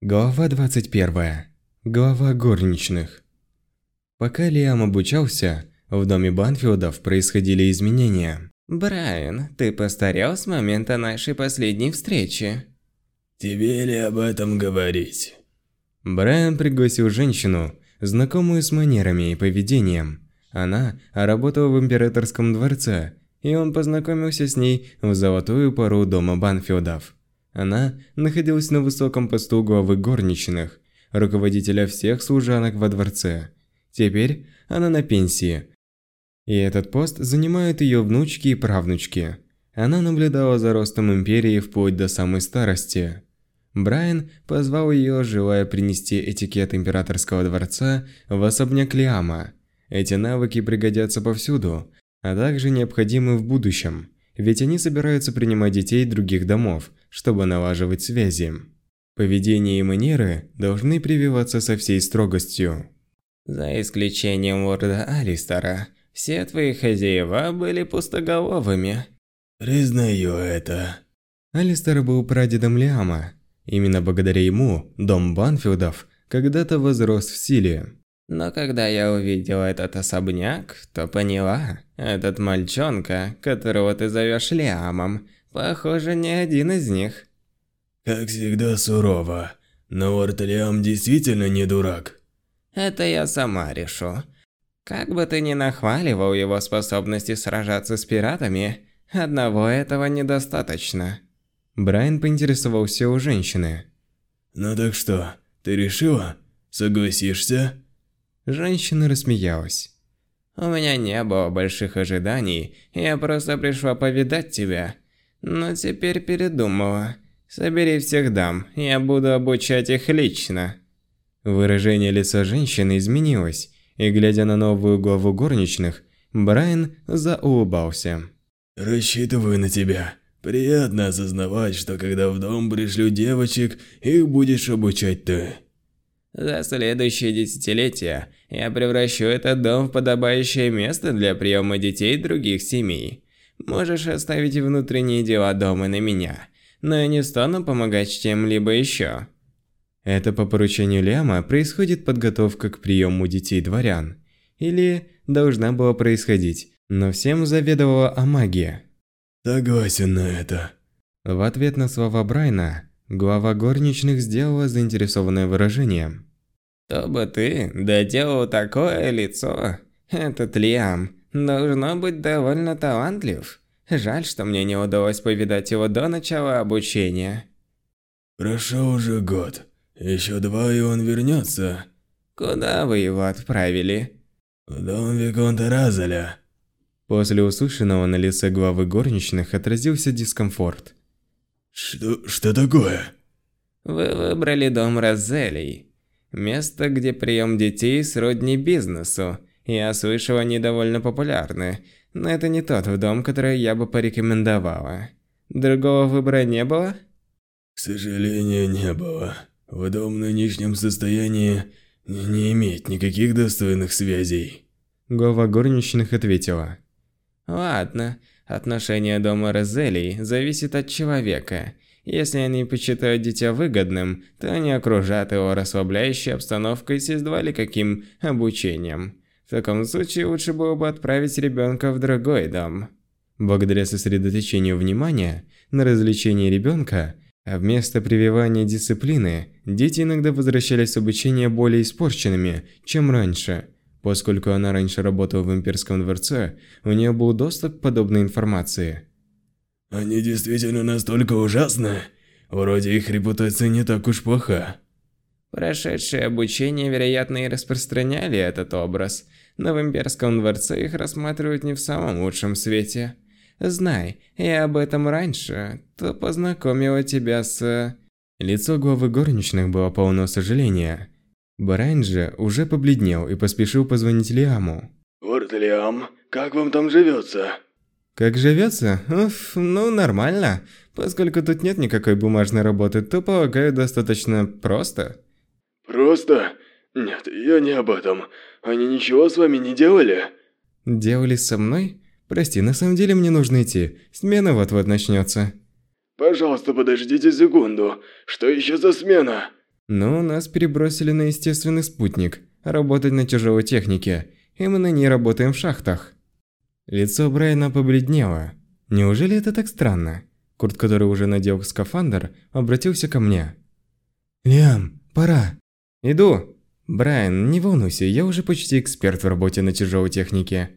Глава 21. Глава горничных. Пока Лиам обучался, в доме Банфилдов происходили изменения. Брайан, ты постарел с момента нашей последней встречи. Тебе ли об этом говорить? Брайан пригласил женщину, знакомую с манерами и поведением. Она работала в императорском дворце, и он познакомился с ней в золотую пору дома Банфилдов. Она находилась на высоком посту главы горничных, руководителя всех служанок во дворце. Теперь она на пенсии. И этот пост занимают ее внучки и правнучки. Она наблюдала за ростом империи вплоть до самой старости. Брайан позвал ее, желая принести этикет императорского дворца в особняк Лиама. Эти навыки пригодятся повсюду, а также необходимы в будущем, ведь они собираются принимать детей других домов, чтобы налаживать связи. Поведение и манеры должны прививаться со всей строгостью. За исключением лорда Алистера, все твои хозяева были пустоголовыми. Признаю это. Алистер был прадедом Лиама. Именно благодаря ему дом Банфилдов когда-то возрос в силе. Но когда я увидела этот особняк, то поняла, этот мальчонка, которого ты зовешь Лиамом, Похоже, не один из них. Как всегда сурово. Но лорд Лиам действительно не дурак. Это я сама решу. Как бы ты ни нахваливал его способности сражаться с пиратами, одного этого недостаточно. Брайан поинтересовался у женщины. Ну так что, ты решила? Согласишься? Женщина рассмеялась. У меня не было больших ожиданий, я просто пришла повидать тебя. Но теперь передумала. Собери всех дам, я буду обучать их лично. Выражение лица женщины изменилось, и глядя на новую главу горничных, Брайан заулыбался. Рассчитываю на тебя. Приятно осознавать, что когда в дом пришлю девочек, их будешь обучать ты. За следующие десятилетия я превращу этот дом в подобающее место для приема детей других семей. Можешь оставить внутренние дела дома на меня, но я не стану помогать чем-либо еще. Это по поручению Ляма происходит подготовка к приему детей дворян. Или должна была происходить, но всем заведовала Амагия. Согласен на это. В ответ на слова Брайна, глава горничных сделала заинтересованное выражение. «Чтобы ты доделал такое лицо, этот Лиам должно быть довольно талантлив. Жаль, что мне не удалось повидать его до начала обучения. Прошел уже год. Еще два, и он вернется. Куда вы его отправили? В дом Виконта Разаля. После услышанного на лице главы горничных отразился дискомфорт. Что, что такое? Вы выбрали дом Розелей. Место, где прием детей сродни бизнесу. Я слышала, они довольно популярны, но это не тот дом, который я бы порекомендовала. Другого выбора не было? К сожалению, не было. В дом в нынешнем состоянии не имеет никаких достойных связей. Глава горничных ответила. Ладно, отношение дома Розелей зависит от человека. Если они почитают дитя выгодным, то они окружат его расслабляющей обстановкой с едва ли каким обучением. В таком случае лучше было бы отправить ребенка в другой дом. Благодаря сосредоточению внимания на развлечении ребенка, а вместо прививания дисциплины, дети иногда возвращались с обучения более испорченными, чем раньше. Поскольку она раньше работала в имперском дворце, у нее был доступ к подобной информации. Они действительно настолько ужасны? Вроде их репутация не так уж плоха. Прошедшие обучение, вероятно, и распространяли этот образ, но в имперском дворце их рассматривают не в самом лучшем свете. Знай, я об этом раньше, то познакомила тебя с... Лицо главы горничных было полно сожаления. Брайан же уже побледнел и поспешил позвонить Лиаму. «Лорд Лиам, как вам там живется?» «Как живется? Уф, ну нормально. Поскольку тут нет никакой бумажной работы, то, полагаю, достаточно просто». Просто? Нет, я не об этом. Они ничего с вами не делали? Делали со мной? Прости, на самом деле мне нужно идти. Смена вот-вот начнется. Пожалуйста, подождите секунду. Что еще за смена? Но нас перебросили на естественный спутник, работать на тяжелой технике, и мы на ней работаем в шахтах. Лицо Брайана побледнело. Неужели это так странно? Курт, который уже надел скафандр, обратился ко мне. «Лиам, пора!» «Иду!» «Брайан, не волнуйся, я уже почти эксперт в работе на тяжелой технике».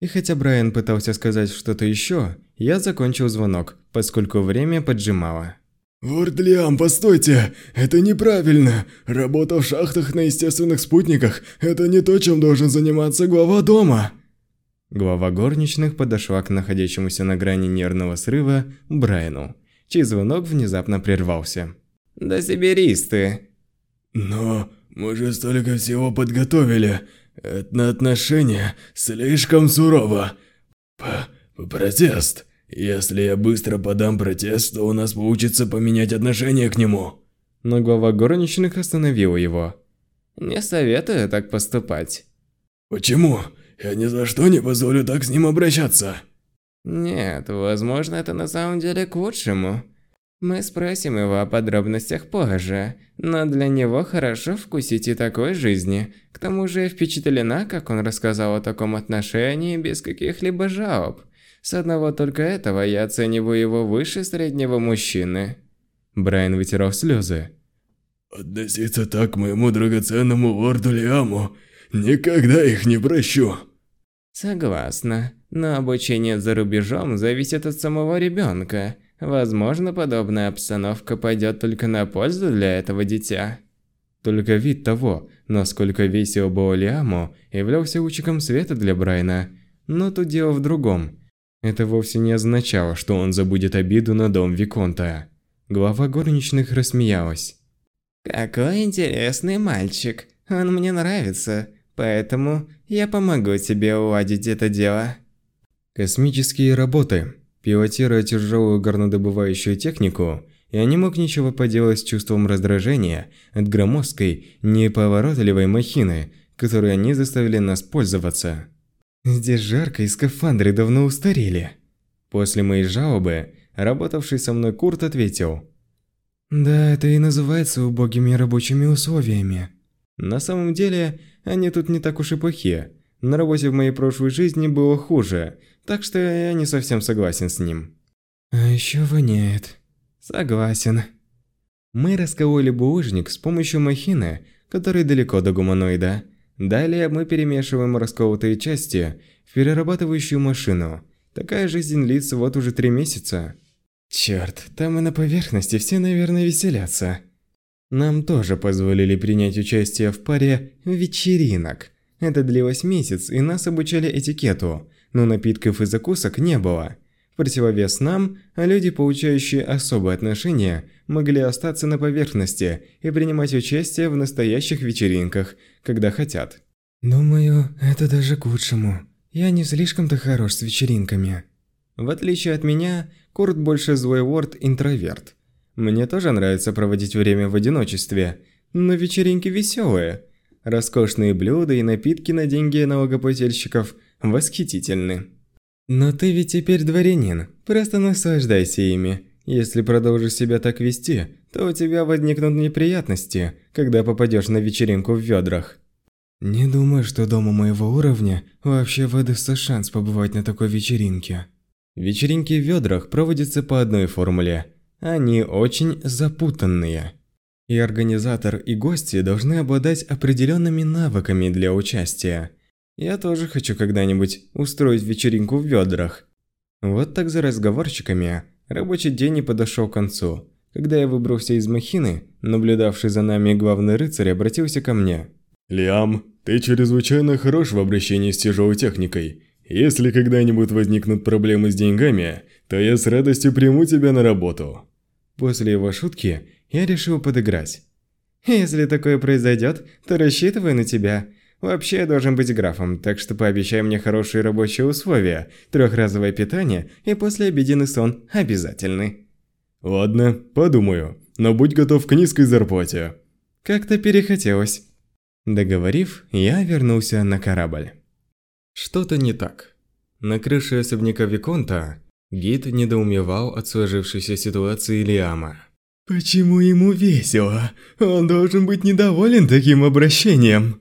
И хотя Брайан пытался сказать что-то еще, я закончил звонок, поскольку время поджимало. «Лорд Лиам, постойте! Это неправильно! Работа в шахтах на естественных спутниках – это не то, чем должен заниматься глава дома!» Глава горничных подошла к находящемуся на грани нервного срыва Брайану, чей звонок внезапно прервался. «Да соберись ты!» «Но мы же столько всего подготовили. Это на отношения слишком сурово. П Протест. Если я быстро подам протест, то у нас получится поменять отношение к нему. Но глава горничных остановил его. Не советую так поступать. Почему? Я ни за что не позволю так с ним обращаться. Нет, возможно, это на самом деле к лучшему. Мы спросим его о подробностях позже, но для него хорошо вкусить и такой жизни. К тому же я впечатлена, как он рассказал о таком отношении без каких-либо жалоб. С одного только этого я оцениваю его выше среднего мужчины. Брайан вытирал слезы. Относиться так к моему драгоценному лорду Лиаму, никогда их не прощу. Согласна, но обучение за рубежом зависит от самого ребенка. Возможно, подобная обстановка пойдет только на пользу для этого дитя. Только вид того, насколько весело было Лиаму, являлся лучиком света для Брайна. Но тут дело в другом. Это вовсе не означало, что он забудет обиду на дом Виконта. Глава горничных рассмеялась. «Какой интересный мальчик. Он мне нравится, поэтому я помогу тебе уладить это дело». Космические работы. Пилотируя тяжелую горнодобывающую технику, я не мог ничего поделать с чувством раздражения от громоздкой, неповоротливой махины, которой они заставили нас пользоваться. Здесь жарко и скафандры давно устарели. После моей жалобы, работавший со мной Курт ответил. Да, это и называется убогими рабочими условиями. На самом деле, они тут не так уж и плохие. На работе в моей прошлой жизни было хуже, так что я не совсем согласен с ним. А еще воняет. Согласен. Мы раскололи булыжник с помощью махины, который далеко до гуманоида. Далее мы перемешиваем расколотые части в перерабатывающую машину. Такая жизнь длится вот уже три месяца. Черт, там и на поверхности все, наверное, веселятся. Нам тоже позволили принять участие в паре вечеринок. Это длилось месяц, и нас обучали этикету – но напитков и закусок не было. Противовес нам, а люди, получающие особое отношение, могли остаться на поверхности и принимать участие в настоящих вечеринках, когда хотят. Думаю, это даже к лучшему. Я не слишком-то хорош с вечеринками. В отличие от меня, Курт больше злой ворд-интроверт. Мне тоже нравится проводить время в одиночестве, но вечеринки веселые. Роскошные блюда и напитки на деньги налогоплательщиков – восхитительны. Но ты ведь теперь дворянин, просто наслаждайся ими. Если продолжишь себя так вести, то у тебя возникнут неприятности, когда попадешь на вечеринку в ведрах. Не думаю, что дома моего уровня вообще выдастся шанс побывать на такой вечеринке. Вечеринки в ведрах проводятся по одной формуле. Они очень запутанные. И организатор, и гости должны обладать определенными навыками для участия. Я тоже хочу когда-нибудь устроить вечеринку в ведрах. Вот так за разговорчиками рабочий день и подошел к концу. Когда я выбрался из махины, наблюдавший за нами главный рыцарь обратился ко мне. «Лиам, ты чрезвычайно хорош в обращении с тяжелой техникой. Если когда-нибудь возникнут проблемы с деньгами, то я с радостью приму тебя на работу». После его шутки я решил подыграть. «Если такое произойдет, то рассчитываю на тебя. Вообще я должен быть графом, так что пообещай мне хорошие рабочие условия, трехразовое питание и послеобеденный сон обязательный. Ладно, подумаю, но будь готов к низкой зарплате. Как-то перехотелось. Договорив, я вернулся на корабль. Что-то не так. На крыше особняка Виконта гид недоумевал от сложившейся ситуации Лиама. Почему ему весело? Он должен быть недоволен таким обращением.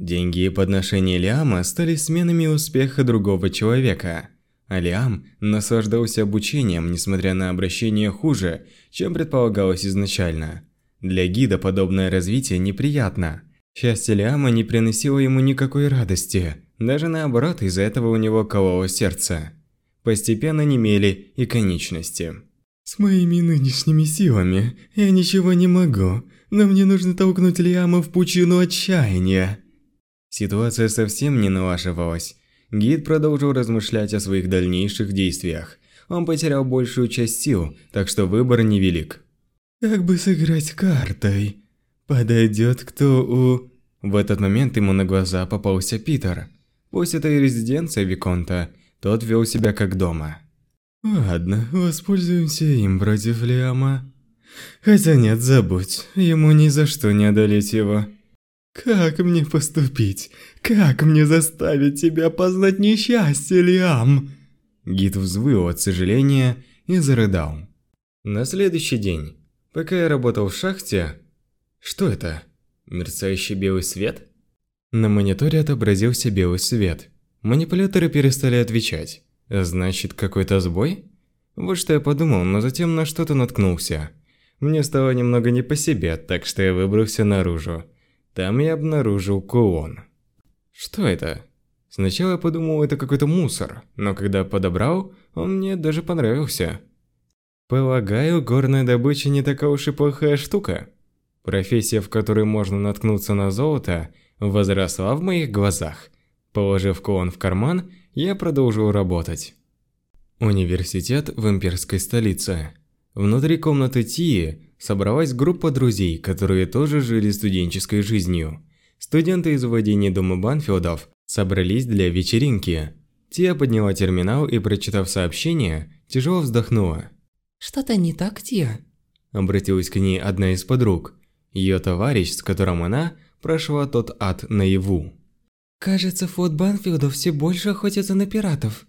Деньги и подношения Лиама стали сменами успеха другого человека. А Лиам наслаждался обучением, несмотря на обращение хуже, чем предполагалось изначально. Для гида подобное развитие неприятно. Счастье Лиама не приносило ему никакой радости, даже наоборот, из-за этого у него кололо сердце. Постепенно немели и конечности. «С моими нынешними силами я ничего не могу, но мне нужно толкнуть Лиама в пучину отчаяния». Ситуация совсем не налаживалась. Гид продолжил размышлять о своих дальнейших действиях. Он потерял большую часть сил, так что выбор невелик. «Как бы сыграть картой? Подойдет кто у...» В этот момент ему на глаза попался Питер. Пусть это и резиденция Виконта, тот вел себя как дома. «Ладно, воспользуемся им против Лиама. Хотя нет, забудь, ему ни за что не одолеть его». «Как мне поступить? Как мне заставить тебя познать несчастье, Лиам?» Гид взвыл от сожаления и зарыдал. На следующий день, пока я работал в шахте... Что это? Мерцающий белый свет? На мониторе отобразился белый свет. Манипуляторы перестали отвечать. Значит, какой-то сбой? Вот что я подумал, но затем на что-то наткнулся. Мне стало немного не по себе, так что я выбрался наружу. Там я обнаружил кулон. Что это? Сначала я подумал, это какой-то мусор, но когда подобрал, он мне даже понравился. Полагаю, горная добыча не такая уж и плохая штука. Профессия, в которой можно наткнуться на золото, возросла в моих глазах. Положив кулон в карман, я продолжил работать. Университет в имперской столице. Внутри комнаты Тии собралась группа друзей, которые тоже жили студенческой жизнью. Студенты из владения дома Банфилдов собрались для вечеринки. Тия подняла терминал и, прочитав сообщение, тяжело вздохнула. «Что-то не так, Тия?» Обратилась к ней одна из подруг. Ее товарищ, с которым она прошла тот ад наяву. «Кажется, флот Банфилдов все больше охотится на пиратов».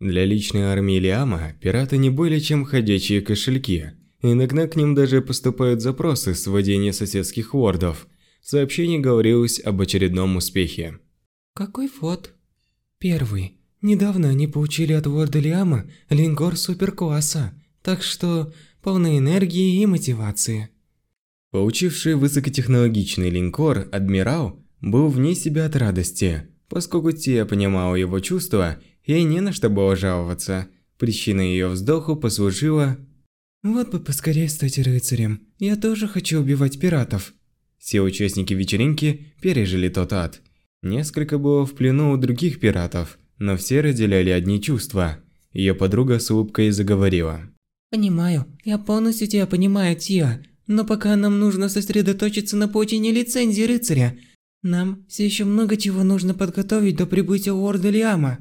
Для личной армии Лиама пираты не более чем ходячие кошельки – Иногда к ним даже поступают запросы с вводения соседских вордов. В сообщении говорилось об очередном успехе. Какой флот? Первый. Недавно они получили от ворда Лиама линкор суперкласса, так что полной энергии и мотивации. Получивший высокотехнологичный линкор «Адмирал» был вне себя от радости, поскольку Тия понимала его чувства, и не на что было жаловаться. Причиной ее вздоху послужила вот бы поскорее стать рыцарем. Я тоже хочу убивать пиратов. Все участники вечеринки пережили тот ад. Несколько было в плену у других пиратов, но все разделяли одни чувства. Ее подруга с улыбкой заговорила. Понимаю, я полностью тебя понимаю, Тия. Но пока нам нужно сосредоточиться на получении лицензии рыцаря. Нам все еще много чего нужно подготовить до прибытия Орда Лиама.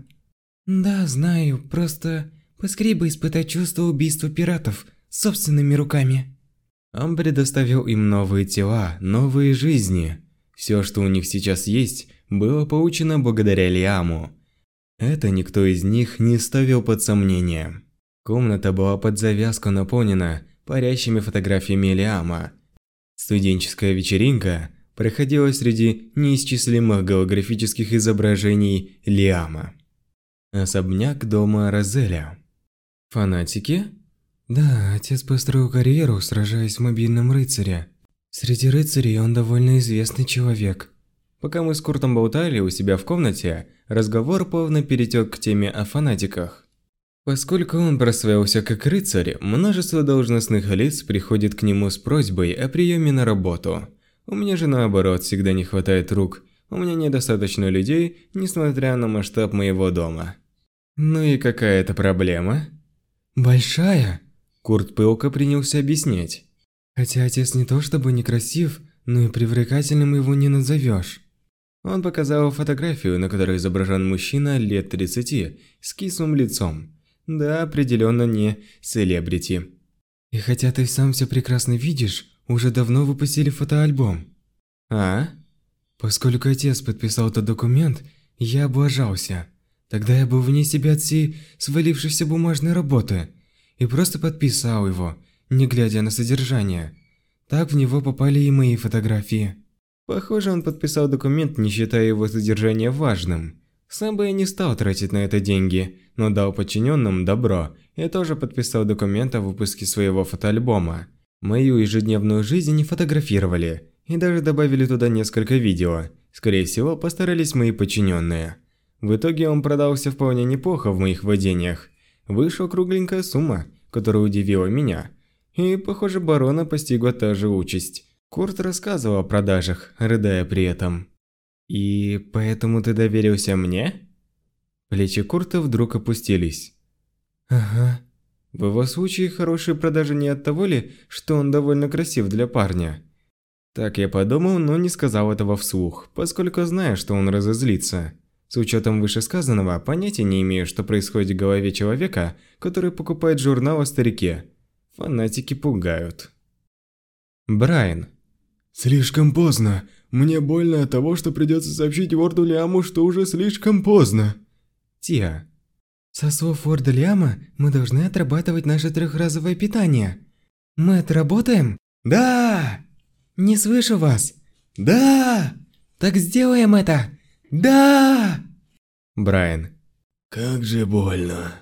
Да, знаю, просто поскорее бы испытать чувство убийства пиратов – собственными руками. Он предоставил им новые тела, новые жизни. Все, что у них сейчас есть, было получено благодаря Лиаму. Это никто из них не ставил под сомнение. Комната была под завязку наполнена парящими фотографиями Лиама. Студенческая вечеринка проходила среди неисчислимых голографических изображений Лиама. Особняк дома Розеля. Фанатики? Да, отец построил карьеру, сражаясь в мобильном рыцаре. Среди рыцарей он довольно известный человек. Пока мы с Куртом болтали у себя в комнате, разговор плавно перетек к теме о фанатиках. Поскольку он прославился как рыцарь, множество должностных лиц приходит к нему с просьбой о приеме на работу. У меня же наоборот всегда не хватает рук. У меня недостаточно людей, несмотря на масштаб моего дома. Ну и какая это проблема? Большая. Курт пылко принялся объяснять. Хотя отец не то чтобы некрасив, но и привлекательным его не назовешь. Он показал фотографию, на которой изображен мужчина лет 30 с кислым лицом. Да, определенно не селебрити. И хотя ты сам все прекрасно видишь, уже давно выпустили фотоальбом. А? Поскольку отец подписал тот документ, я облажался. Тогда я был вне себя от всей свалившейся бумажной работы – и просто подписал его. не глядя на содержание. Так в него попали и мои фотографии. Похоже, он подписал документ, не считая его содержание важным. Сам бы я не стал тратить на это деньги, но дал подчиненным добро и тоже подписал документ о выпуске своего фотоальбома. Мою ежедневную жизнь не фотографировали и даже добавили туда несколько видео. Скорее всего, постарались мои подчиненные. В итоге он продался вполне неплохо в моих владениях. Вышла кругленькая сумма, которая удивила меня. И, похоже, барона постигла та же участь. Курт рассказывал о продажах, рыдая при этом. «И поэтому ты доверился мне?» Плечи Курта вдруг опустились. «Ага. В его случае хорошие продажи не от того ли, что он довольно красив для парня?» Так я подумал, но не сказал этого вслух, поскольку знаю, что он разозлится. С учетом вышесказанного, понятия не имею, что происходит в голове человека, который покупает журнал о старике. Фанатики пугают. Брайан. Слишком поздно. Мне больно от того, что придется сообщить Ворду Лиаму, что уже слишком поздно. Тиа. Со слов Ворда Лиама, мы должны отрабатывать наше трехразовое питание. Мы отработаем? Да! Не слышу вас. Да! Так сделаем это. Да! Брайан. Как же больно.